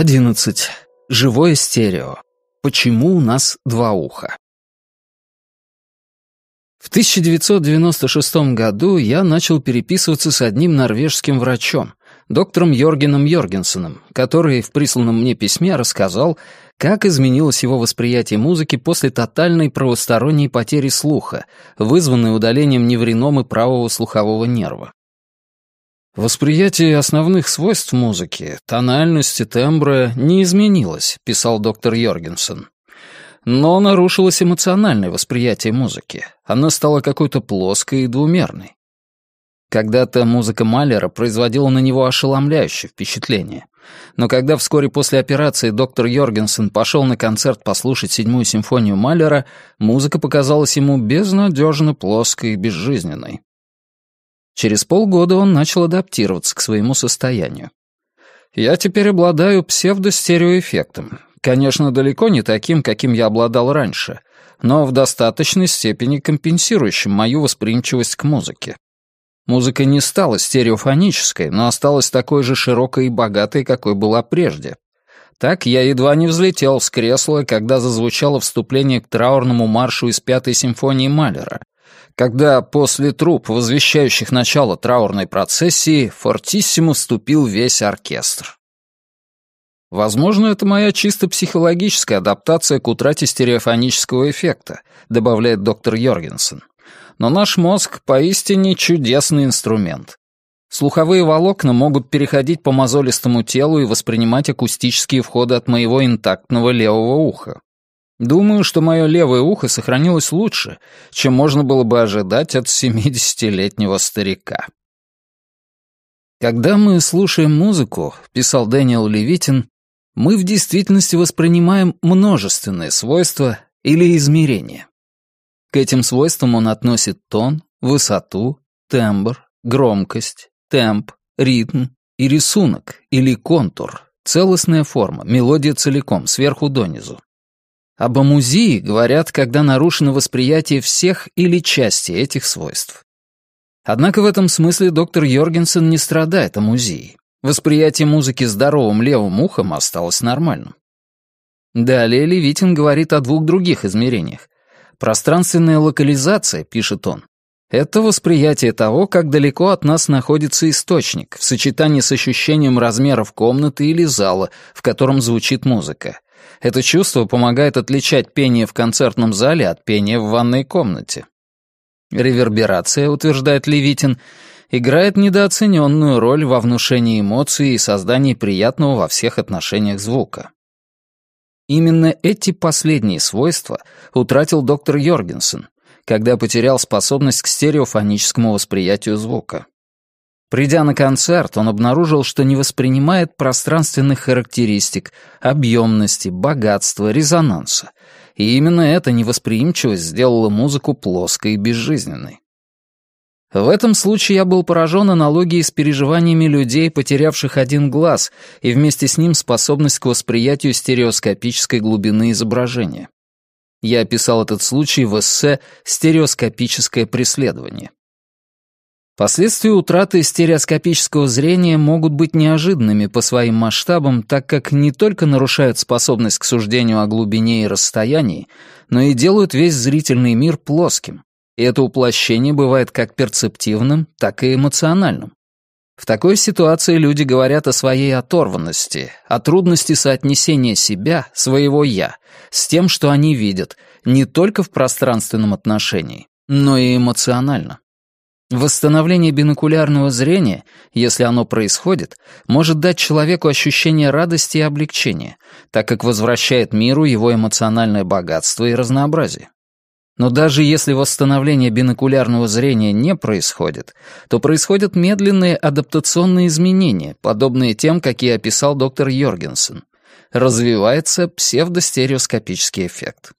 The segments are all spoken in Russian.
11. Живое стерео. Почему у нас два уха? В 1996 году я начал переписываться с одним норвежским врачом, доктором Йоргеном Йоргенсеном, который в присланном мне письме рассказал, как изменилось его восприятие музыки после тотальной правосторонней потери слуха, вызванной удалением невреномы правого слухового нерва. «Восприятие основных свойств музыки, тональности, тембра не изменилось», — писал доктор Йоргенсен. Но нарушилось эмоциональное восприятие музыки. Она стала какой-то плоской и двумерной. Когда-то музыка Малера производила на него ошеломляющее впечатление. Но когда вскоре после операции доктор Йоргенсен пошел на концерт послушать седьмую симфонию Малера, музыка показалась ему безнадежно плоской и безжизненной. Через полгода он начал адаптироваться к своему состоянию. Я теперь обладаю псевдостереоэффектом. Конечно, далеко не таким, каким я обладал раньше, но в достаточной степени компенсирующим мою восприимчивость к музыке. Музыка не стала стереофонической, но осталась такой же широкой и богатой, какой была прежде. Так я едва не взлетел с кресла, когда зазвучало вступление к траурному маршу из Пятой симфонии Малера — когда после труп, возвещающих начало траурной процессии, фортиссимо вступил весь оркестр. Возможно, это моя чисто психологическая адаптация к утрате стереофонического эффекта, добавляет доктор Йоргенсен. Но наш мозг поистине чудесный инструмент. Слуховые волокна могут переходить по мозолистому телу и воспринимать акустические входы от моего интактного левого уха. Думаю, что мое левое ухо сохранилось лучше, чем можно было бы ожидать от семидесятилетнего старика. «Когда мы слушаем музыку», — писал Дэниел Левитин, «мы в действительности воспринимаем множественные свойства или измерения. К этим свойствам он относит тон, высоту, тембр, громкость, темп, ритм и рисунок или контур, целостная форма, мелодия целиком, сверху донизу. Об амузии говорят, когда нарушено восприятие всех или части этих свойств. Однако в этом смысле доктор Йоргенсен не страдает амузией. Восприятие музыки здоровым левым ухом осталось нормальным. Далее Левитин говорит о двух других измерениях. Пространственная локализация, пишет он, это восприятие того, как далеко от нас находится источник, в сочетании с ощущением размеров комнаты или зала, в котором звучит музыка. Это чувство помогает отличать пение в концертном зале от пения в ванной комнате. Реверберация, утверждает Левитин, играет недооцененную роль во внушении эмоций и создании приятного во всех отношениях звука. Именно эти последние свойства утратил доктор Йоргенсен, когда потерял способность к стереофоническому восприятию звука. Придя на концерт, он обнаружил, что не воспринимает пространственных характеристик, объемности, богатства, резонанса. И именно эта невосприимчивость сделала музыку плоской и безжизненной. В этом случае я был поражен аналогией с переживаниями людей, потерявших один глаз, и вместе с ним способность к восприятию стереоскопической глубины изображения. Я описал этот случай в эссе «Стереоскопическое преследование». Последствия утраты стереоскопического зрения могут быть неожиданными по своим масштабам, так как не только нарушают способность к суждению о глубине и расстоянии, но и делают весь зрительный мир плоским. И это уплощение бывает как перцептивным, так и эмоциональным. В такой ситуации люди говорят о своей оторванности, о трудности соотнесения себя, своего «я», с тем, что они видят, не только в пространственном отношении, но и эмоционально. Восстановление бинокулярного зрения, если оно происходит, может дать человеку ощущение радости и облегчения, так как возвращает миру его эмоциональное богатство и разнообразие. Но даже если восстановление бинокулярного зрения не происходит, то происходят медленные адаптационные изменения, подобные тем, какие описал доктор Йоргенсен. Развивается псевдостереоскопический эффект.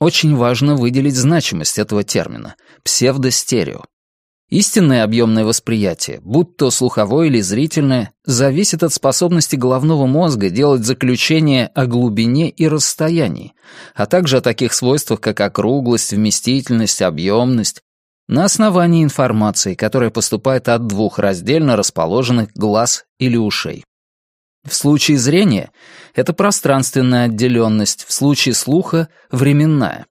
Очень важно выделить значимость этого термина – псевдостерео Истинное объемное восприятие, будь то слуховое или зрительное, зависит от способности головного мозга делать заключения о глубине и расстоянии, а также о таких свойствах, как округлость, вместительность, объемность, на основании информации, которая поступает от двух раздельно расположенных глаз или ушей. В случае зрения это пространственная отделенность, в случае слуха — временная.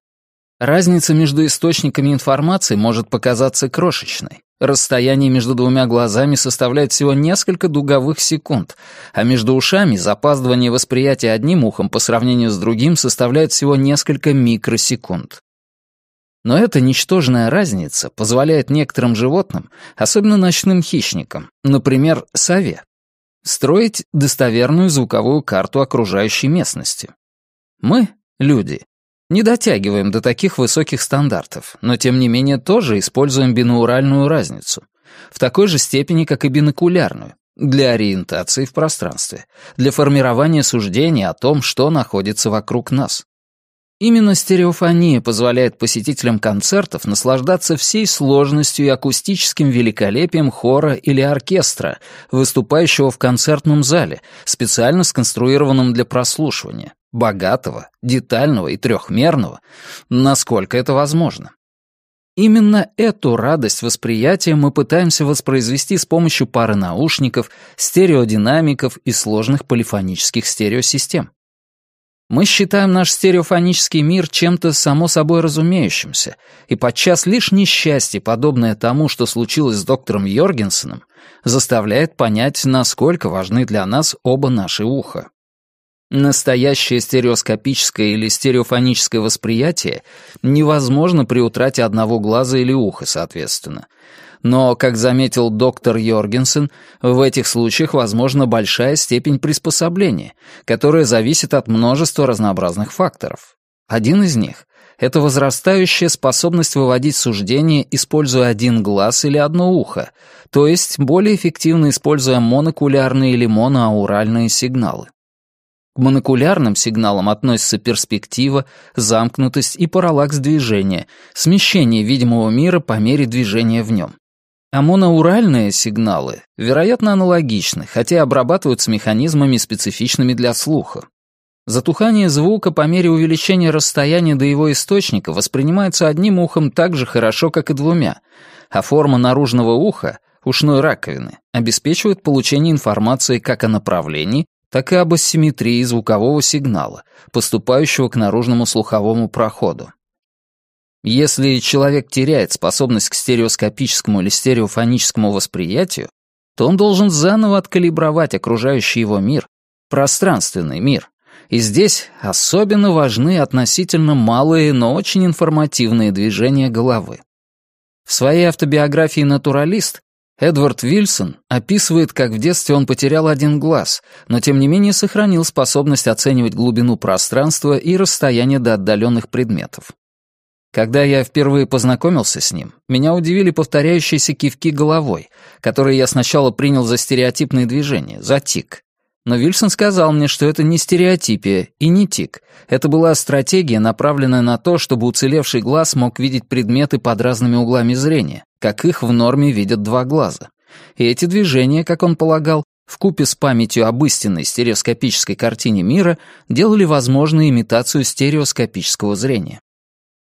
Разница между источниками информации может показаться крошечной. Расстояние между двумя глазами составляет всего несколько дуговых секунд, а между ушами запаздывание восприятия одним ухом по сравнению с другим составляет всего несколько микросекунд. Но эта ничтожная разница позволяет некоторым животным, особенно ночным хищникам, например, сове, строить достоверную звуковую карту окружающей местности. Мы, люди, не дотягиваем до таких высоких стандартов, но тем не менее тоже используем бинауральную разницу. В такой же степени, как и бинокулярную, для ориентации в пространстве, для формирования суждений о том, что находится вокруг нас. Именно стереофония позволяет посетителям концертов наслаждаться всей сложностью и акустическим великолепием хора или оркестра, выступающего в концертном зале, специально сконструированном для прослушивания богатого, детального и трехмерного, насколько это возможно. Именно эту радость восприятия мы пытаемся воспроизвести с помощью пары наушников, стереодинамиков и сложных полифонических стереосистем. Мы считаем наш стереофонический мир чем-то само собой разумеющимся, и подчас лишь несчастье, подобное тому, что случилось с доктором Йоргенсеном, заставляет понять, насколько важны для нас оба наши уха. Настоящее стереоскопическое или стереофоническое восприятие невозможно при утрате одного глаза или уха, соответственно. Но, как заметил доктор Йоргенсен, в этих случаях возможна большая степень приспособления, которая зависит от множества разнообразных факторов. Один из них — это возрастающая способность выводить суждения, используя один глаз или одно ухо, то есть более эффективно используя монокулярные или моноауральные сигналы. К монокулярным сигналам относятся перспектива, замкнутость и параллакс движения, смещение видимого мира по мере движения в нем. А моноуральные сигналы, вероятно, аналогичны, хотя обрабатываются механизмами, специфичными для слуха. Затухание звука по мере увеличения расстояния до его источника воспринимается одним ухом так же хорошо, как и двумя, а форма наружного уха, ушной раковины, обеспечивает получение информации как о направлении, так и об асимметрии звукового сигнала, поступающего к наружному слуховому проходу. Если человек теряет способность к стереоскопическому или стереофоническому восприятию, то он должен заново откалибровать окружающий его мир, пространственный мир. И здесь особенно важны относительно малые, но очень информативные движения головы. В своей автобиографии «Натуралист» Эдвард Вильсон описывает, как в детстве он потерял один глаз, но тем не менее сохранил способность оценивать глубину пространства и расстояние до отдаленных предметов. Когда я впервые познакомился с ним, меня удивили повторяющиеся кивки головой, которые я сначала принял за стереотипные движения, за тик. Но Вильсон сказал мне, что это не стереотипия и не тик. Это была стратегия, направленная на то, чтобы уцелевший глаз мог видеть предметы под разными углами зрения, как их в норме видят два глаза. И эти движения, как он полагал, вкупе с памятью об истинной стереоскопической картине мира делали возможную имитацию стереоскопического зрения.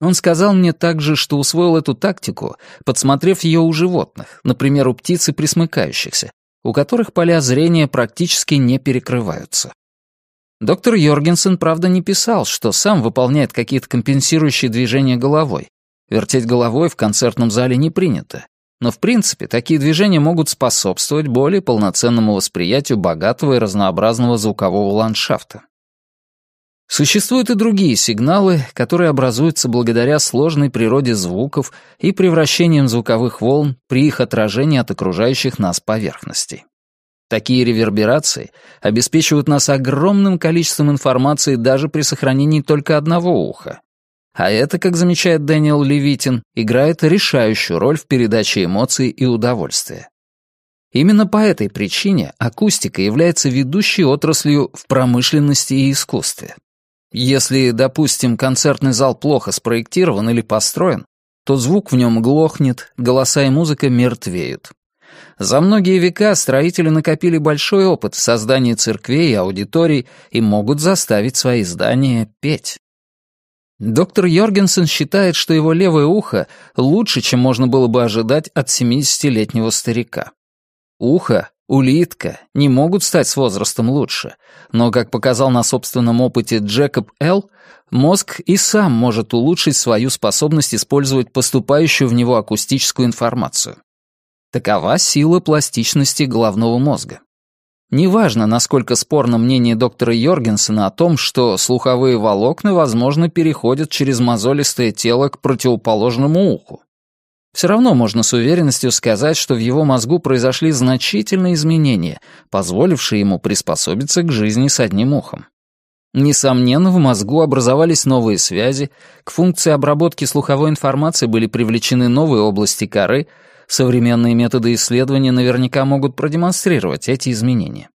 Он сказал мне также, что усвоил эту тактику, подсмотрев ее у животных, например, у птиц и присмыкающихся, у которых поля зрения практически не перекрываются. Доктор Йоргенсен, правда, не писал, что сам выполняет какие-то компенсирующие движения головой, Вертеть головой в концертном зале не принято. Но в принципе такие движения могут способствовать более полноценному восприятию богатого и разнообразного звукового ландшафта. Существуют и другие сигналы, которые образуются благодаря сложной природе звуков и превращениям звуковых волн при их отражении от окружающих нас поверхностей. Такие реверберации обеспечивают нас огромным количеством информации даже при сохранении только одного уха. А это, как замечает Дэниел Левитин, играет решающую роль в передаче эмоций и удовольствия. Именно по этой причине акустика является ведущей отраслью в промышленности и искусстве. Если, допустим, концертный зал плохо спроектирован или построен, то звук в нем глохнет, голоса и музыка мертвеют. За многие века строители накопили большой опыт в создании церквей и аудиторий и могут заставить свои здания петь. Доктор Йоргенсен считает, что его левое ухо лучше, чем можно было бы ожидать от 70-летнего старика. Ухо, улитка не могут стать с возрастом лучше, но, как показал на собственном опыте Джекоб Л., мозг и сам может улучшить свою способность использовать поступающую в него акустическую информацию. Такова сила пластичности головного мозга. Неважно, насколько спорно мнение доктора Йоргенсена о том, что слуховые волокна, возможно, переходят через мозолистое тело к противоположному уху. Все равно можно с уверенностью сказать, что в его мозгу произошли значительные изменения, позволившие ему приспособиться к жизни с одним ухом. Несомненно, в мозгу образовались новые связи, к функции обработки слуховой информации были привлечены новые области коры — Современные методы исследования наверняка могут продемонстрировать эти изменения.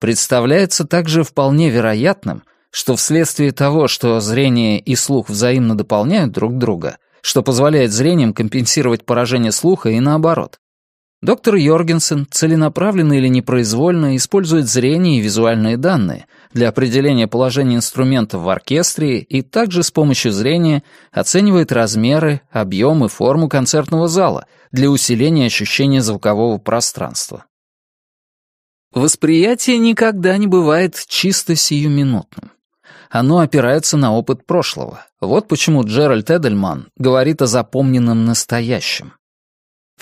Представляется также вполне вероятным, что вследствие того, что зрение и слух взаимно дополняют друг друга, что позволяет зрением компенсировать поражение слуха и наоборот, Доктор Йоргенсен целенаправленно или непроизвольно использует зрение и визуальные данные для определения положения инструментов в оркестре и также с помощью зрения оценивает размеры, объем и форму концертного зала для усиления ощущения звукового пространства. Восприятие никогда не бывает чисто сиюминутным. Оно опирается на опыт прошлого. Вот почему Джеральд Эдельман говорит о запомненном настоящем.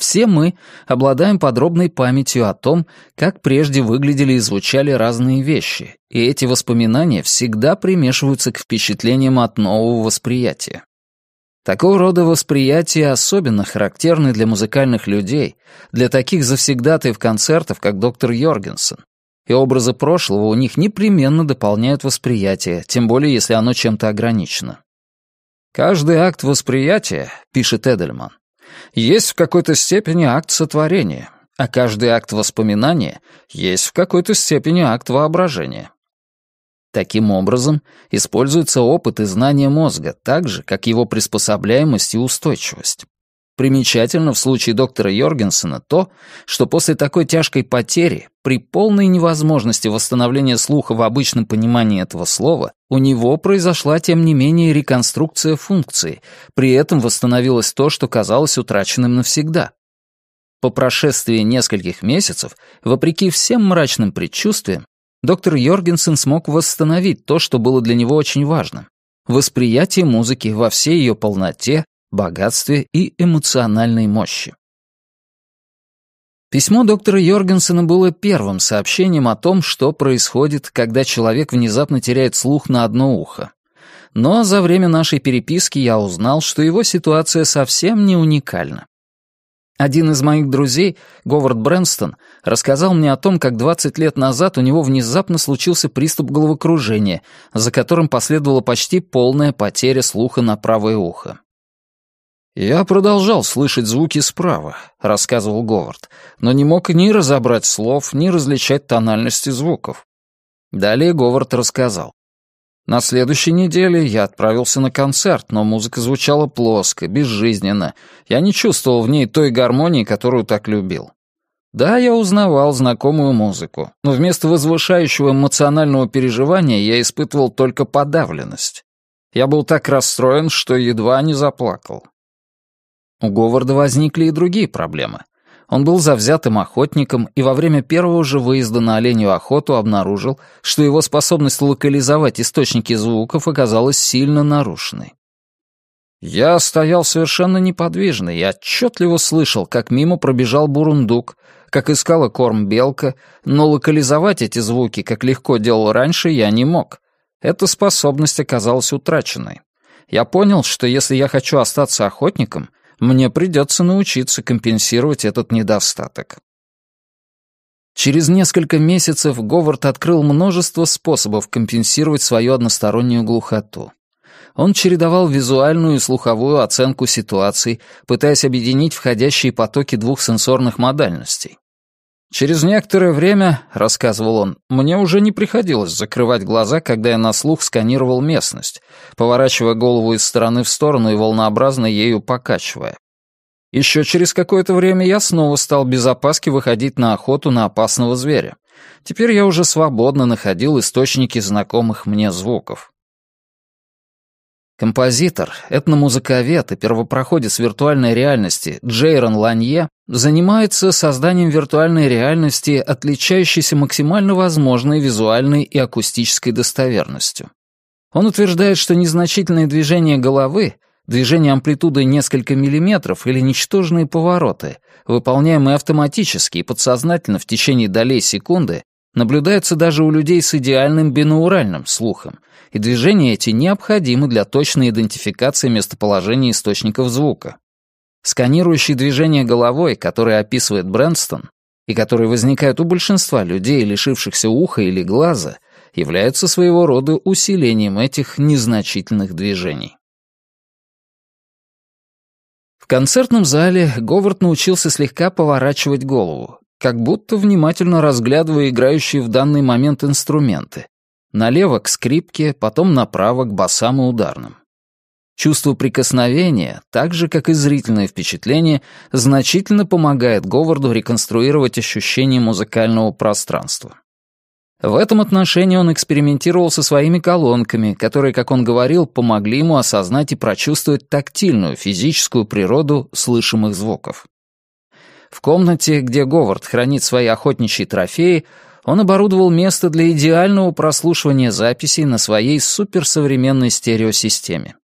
Все мы обладаем подробной памятью о том, как прежде выглядели и звучали разные вещи, и эти воспоминания всегда примешиваются к впечатлениям от нового восприятия. Такого рода восприятия особенно характерны для музыкальных людей, для таких завсегдатаев концертов, как доктор Йоргенсен. И образы прошлого у них непременно дополняют восприятие, тем более если оно чем-то ограничено. «Каждый акт восприятия, — пишет Эдельман, есть в какой-то степени акт сотворения, а каждый акт воспоминания есть в какой-то степени акт воображения. Таким образом, используется опыт и знание мозга так же, как его приспособляемость и устойчивость. Примечательно в случае доктора Йоргенсена то, что после такой тяжкой потери, при полной невозможности восстановления слуха в обычном понимании этого слова, у него произошла, тем не менее, реконструкция функции, при этом восстановилось то, что казалось утраченным навсегда. По прошествии нескольких месяцев, вопреки всем мрачным предчувствиям, доктор Йоргенсен смог восстановить то, что было для него очень важным — восприятие музыки во всей ее полноте богатстве и эмоциональной мощи. Письмо доктора Йоргенсена было первым сообщением о том, что происходит, когда человек внезапно теряет слух на одно ухо. Но за время нашей переписки я узнал, что его ситуация совсем не уникальна. Один из моих друзей, Говард Брэнстон, рассказал мне о том, как 20 лет назад у него внезапно случился приступ головокружения, за которым последовала почти полная потеря слуха на правое ухо. «Я продолжал слышать звуки справа», — рассказывал Говард, но не мог ни разобрать слов, ни различать тональности звуков. Далее Говард рассказал. На следующей неделе я отправился на концерт, но музыка звучала плоско, безжизненно. Я не чувствовал в ней той гармонии, которую так любил. Да, я узнавал знакомую музыку, но вместо возвышающего эмоционального переживания я испытывал только подавленность. Я был так расстроен, что едва не заплакал. У Говарда возникли и другие проблемы. Он был завзятым охотником и во время первого же выезда на оленью охоту обнаружил, что его способность локализовать источники звуков оказалась сильно нарушенной. Я стоял совершенно неподвижно и отчетливо слышал, как мимо пробежал бурундук, как искала корм белка, но локализовать эти звуки, как легко делал раньше, я не мог. Эта способность оказалась утраченной. Я понял, что если я хочу остаться охотником — мне придется научиться компенсировать этот недостаток. Через несколько месяцев Говард открыл множество способов компенсировать свою одностороннюю глухоту. Он чередовал визуальную и слуховую оценку ситуаций, пытаясь объединить входящие потоки двух сенсорных модальностей. Через некоторое время, рассказывал он, мне уже не приходилось закрывать глаза, когда я на слух сканировал местность, поворачивая голову из стороны в сторону и волнообразно ею покачивая. Еще через какое-то время я снова стал без опаски выходить на охоту на опасного зверя. Теперь я уже свободно находил источники знакомых мне звуков. Композитор, этномузыковед и первопроходец виртуальной реальности Джейрон Ланье занимается созданием виртуальной реальности, отличающейся максимально возможной визуальной и акустической достоверностью. Он утверждает, что незначительные движения головы, движения амплитудой несколько миллиметров или ничтожные повороты, выполняемые автоматически и подсознательно в течение долей секунды, наблюдаются даже у людей с идеальным бинауральным слухом, и движения эти необходимы для точной идентификации местоположения источников звука. Сканирующие движения головой, которые описывает Брэнстон, и которые возникают у большинства людей, лишившихся уха или глаза, являются своего рода усилением этих незначительных движений. В концертном зале Говард научился слегка поворачивать голову, как будто внимательно разглядывая играющие в данный момент инструменты. Налево к скрипке, потом направо к басам и ударным. Чувство прикосновения, так же как и зрительное впечатление, значительно помогает Говарду реконструировать ощущение музыкального пространства. В этом отношении он экспериментировал со своими колонками, которые, как он говорил, помогли ему осознать и прочувствовать тактильную физическую природу слышимых звуков. В комнате, где Говард хранит свои охотничьи трофеи, он оборудовал место для идеального прослушивания записей на своей суперсовременной стереосистеме.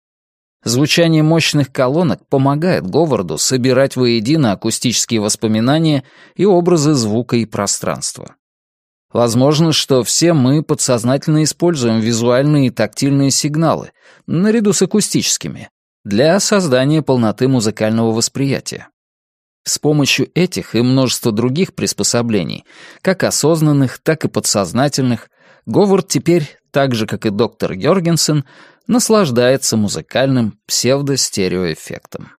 Звучание мощных колонок помогает Говарду собирать воедино акустические воспоминания и образы звука и пространства. Возможно, что все мы подсознательно используем визуальные и тактильные сигналы, наряду с акустическими, для создания полноты музыкального восприятия. С помощью этих и множества других приспособлений, как осознанных, так и подсознательных, Говард теперь, так же как и доктор Йоргенсен, наслаждается музыкальным псевдо стереоэффектом.